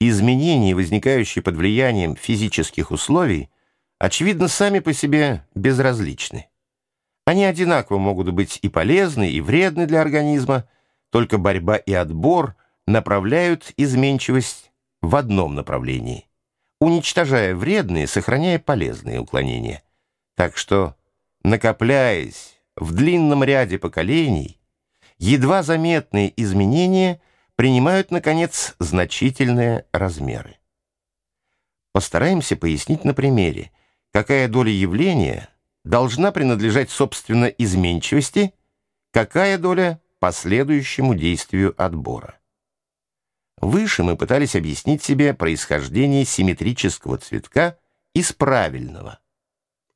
изменения, возникающие под влиянием физических условий, очевидно, сами по себе безразличны. Они одинаково могут быть и полезны, и вредны для организма, только борьба и отбор направляют изменчивость в одном направлении, уничтожая вредные, сохраняя полезные уклонения. Так что, накопляясь в длинном ряде поколений, едва заметные изменения принимают, наконец, значительные размеры. Постараемся пояснить на примере, какая доля явления должна принадлежать, собственно, изменчивости, какая доля – последующему действию отбора. Выше мы пытались объяснить себе происхождение симметрического цветка из правильного,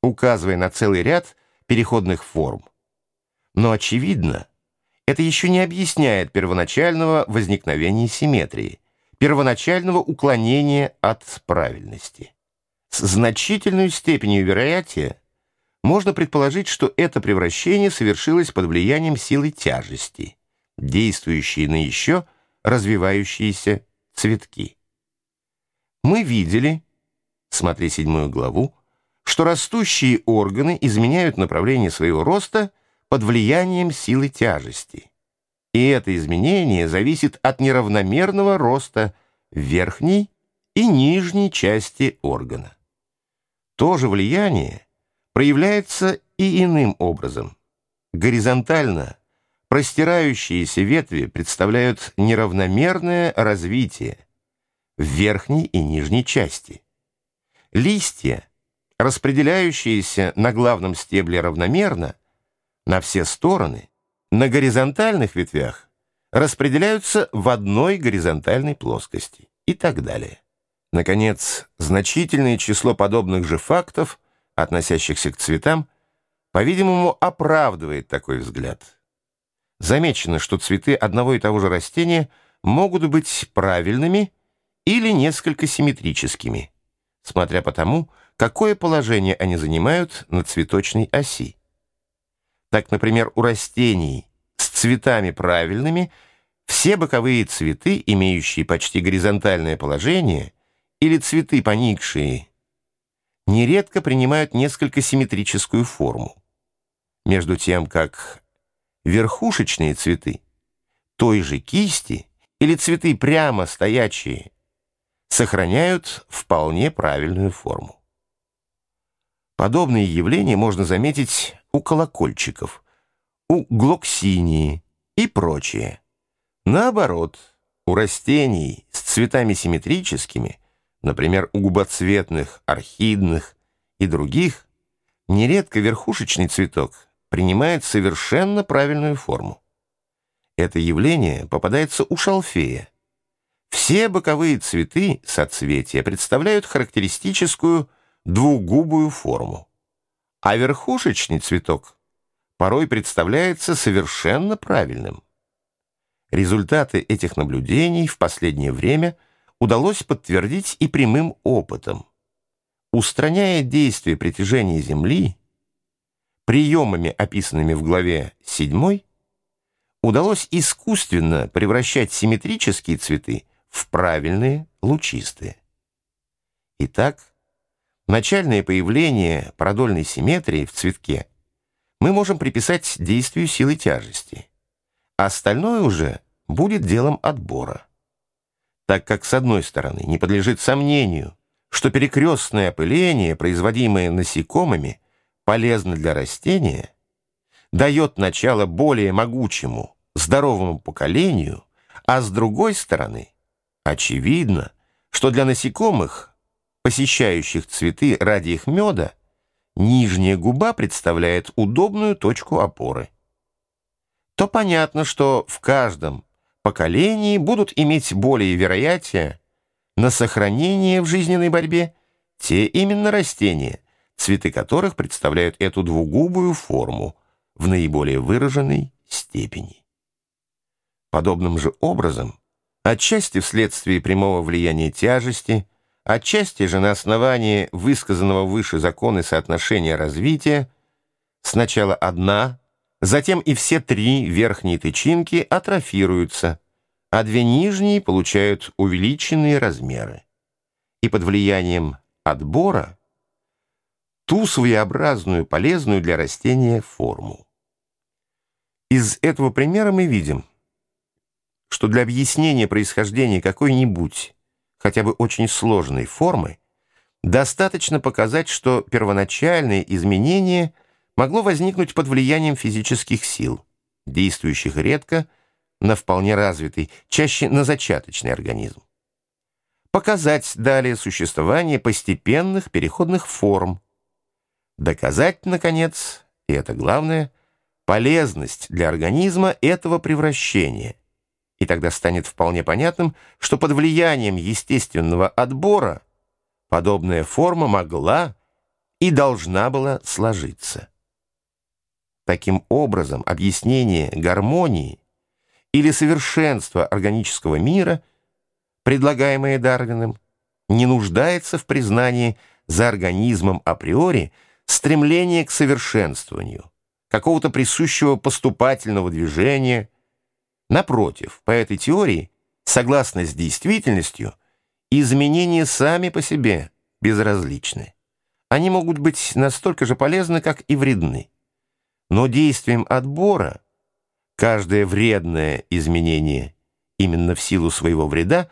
указывая на целый ряд переходных форм. Но, очевидно, это еще не объясняет первоначального возникновения симметрии, первоначального уклонения от правильности. С значительной степенью вероятия можно предположить, что это превращение совершилось под влиянием силы тяжести, действующей на еще развивающиеся цветки. Мы видели, смотри седьмую главу, что растущие органы изменяют направление своего роста под влиянием силы тяжести. И это изменение зависит от неравномерного роста верхней и нижней части органа. То же влияние проявляется и иным образом. Горизонтально простирающиеся ветви представляют неравномерное развитие в верхней и нижней части. Листья, распределяющиеся на главном стебле равномерно, на все стороны, на горизонтальных ветвях распределяются в одной горизонтальной плоскости и так далее. Наконец, значительное число подобных же фактов, относящихся к цветам, по-видимому, оправдывает такой взгляд. Замечено, что цветы одного и того же растения могут быть правильными или несколько симметрическими, смотря по тому, какое положение они занимают на цветочной оси. Так, например, у растений с цветами правильными все боковые цветы, имеющие почти горизонтальное положение, или цветы поникшие, нередко принимают несколько симметрическую форму. Между тем, как верхушечные цветы той же кисти или цветы прямо стоячие сохраняют вполне правильную форму. Подобные явления можно заметить у колокольчиков, у глоксинии и прочее. Наоборот, у растений с цветами симметрическими, например, у губоцветных, орхидных и других, нередко верхушечный цветок принимает совершенно правильную форму. Это явление попадается у шалфея. Все боковые цветы соцветия представляют характеристическую двугубую форму. А верхушечный цветок порой представляется совершенно правильным. Результаты этих наблюдений в последнее время удалось подтвердить и прямым опытом. Устраняя действие притяжения Земли, приемами, описанными в главе 7, удалось искусственно превращать симметрические цветы в правильные лучистые. Итак, Начальное появление продольной симметрии в цветке мы можем приписать действию силы тяжести. Остальное уже будет делом отбора. Так как, с одной стороны, не подлежит сомнению, что перекрестное опыление, производимое насекомыми, полезно для растения, дает начало более могучему, здоровому поколению, а с другой стороны, очевидно, что для насекомых посещающих цветы ради их меда, нижняя губа представляет удобную точку опоры. То понятно, что в каждом поколении будут иметь более вероятие на сохранение в жизненной борьбе те именно растения, цветы которых представляют эту двугубую форму в наиболее выраженной степени. Подобным же образом, отчасти вследствие прямого влияния тяжести, Отчасти же на основании высказанного выше закона соотношения развития сначала одна, затем и все три верхние тычинки атрофируются, а две нижние получают увеличенные размеры. И под влиянием отбора ту своеобразную, полезную для растения форму. Из этого примера мы видим, что для объяснения происхождения какой-нибудь, хотя бы очень сложной формы, достаточно показать, что первоначальное изменение могло возникнуть под влиянием физических сил, действующих редко на вполне развитый, чаще на зачаточный организм. Показать далее существование постепенных переходных форм. Доказать, наконец, и это главное, полезность для организма этого превращения. И тогда станет вполне понятным, что под влиянием естественного отбора подобная форма могла и должна была сложиться. Таким образом, объяснение гармонии или совершенства органического мира, предлагаемое Дарвином, не нуждается в признании за организмом априори стремления к совершенствованию, какого-то присущего поступательного движения. Напротив, по этой теории, согласно с действительностью, изменения сами по себе безразличны. Они могут быть настолько же полезны, как и вредны. Но действием отбора каждое вредное изменение именно в силу своего вреда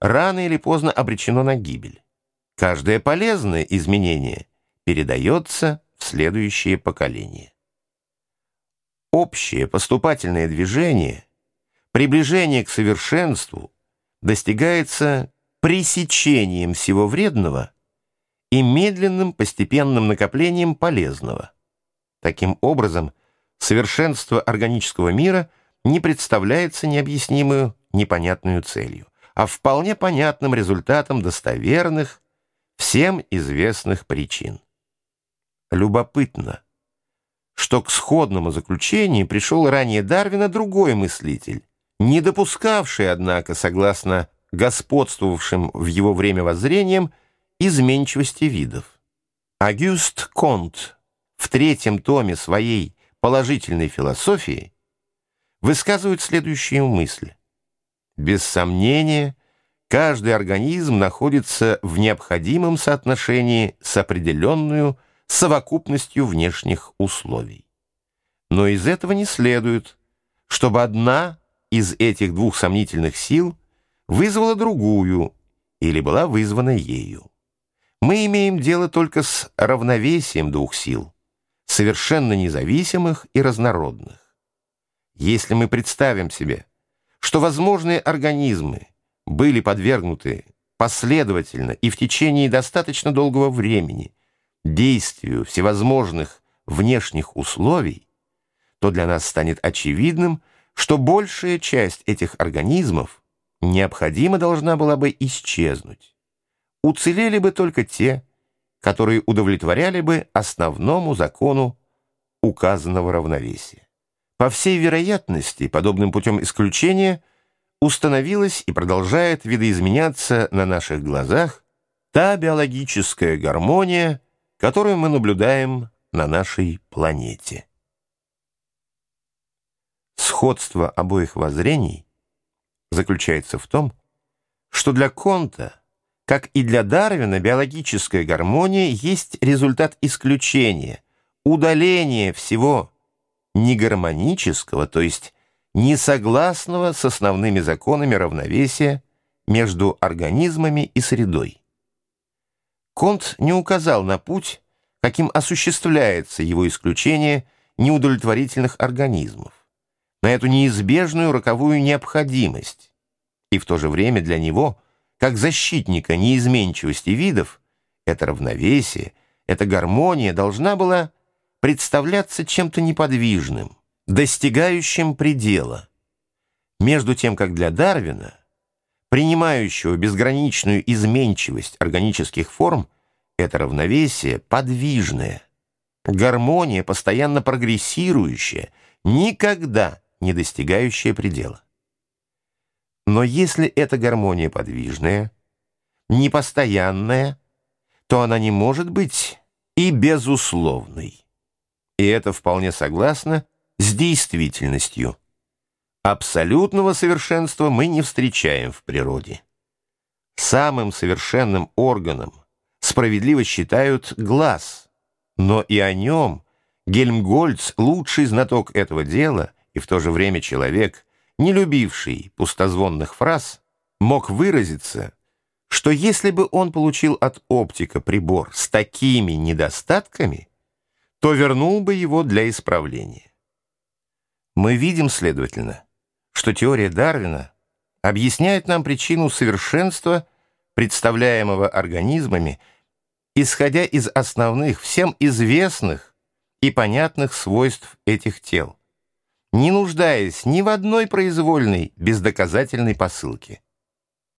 рано или поздно обречено на гибель. Каждое полезное изменение передается в следующее поколение. Общее поступательное движение, приближение к совершенству достигается пресечением всего вредного и медленным постепенным накоплением полезного. Таким образом, совершенство органического мира не представляется необъяснимую, непонятную целью, а вполне понятным результатом достоверных, всем известных причин. Любопытно, что к сходному заключению пришел ранее Дарвина другой мыслитель, не допускавший, однако, согласно господствовавшим в его время воззрениям, изменчивости видов. Агюст Конт в третьем томе своей положительной философии высказывают следующую мысль. Без сомнения, каждый организм находится в необходимом соотношении с определенную совокупностью внешних условий. Но из этого не следует, чтобы одна из этих двух сомнительных сил вызвала другую или была вызвана ею. Мы имеем дело только с равновесием двух сил, совершенно независимых и разнородных. Если мы представим себе, что возможные организмы были подвергнуты последовательно и в течение достаточно долгого времени действию всевозможных внешних условий, то для нас станет очевидным, что большая часть этих организмов необходимо должна была бы исчезнуть. Уцелели бы только те, которые удовлетворяли бы основному закону указанного равновесия. По всей вероятности, подобным путем исключения установилась и продолжает видоизменяться на наших глазах та биологическая гармония, которую мы наблюдаем на нашей планете. Сходство обоих воззрений заключается в том, что для Конта – как и для Дарвина, биологическая гармония есть результат исключения, удаления всего негармонического, то есть несогласного с основными законами равновесия между организмами и средой. Конт не указал на путь, каким осуществляется его исключение неудовлетворительных организмов, на эту неизбежную роковую необходимость, и в то же время для него – как защитника неизменчивости видов, это равновесие, эта гармония должна была представляться чем-то неподвижным, достигающим предела. Между тем, как для Дарвина, принимающего безграничную изменчивость органических форм, это равновесие подвижное, гармония, постоянно прогрессирующая, никогда не достигающая предела. Но если эта гармония подвижная, непостоянная, то она не может быть и безусловной. И это вполне согласно с действительностью. Абсолютного совершенства мы не встречаем в природе. Самым совершенным органом справедливо считают глаз, но и о нем Гельмгольц, лучший знаток этого дела и в то же время человек, не любивший пустозвонных фраз, мог выразиться, что если бы он получил от оптика прибор с такими недостатками, то вернул бы его для исправления. Мы видим, следовательно, что теория Дарвина объясняет нам причину совершенства, представляемого организмами, исходя из основных, всем известных и понятных свойств этих тел, не нуждаясь ни в одной произвольной бездоказательной посылке.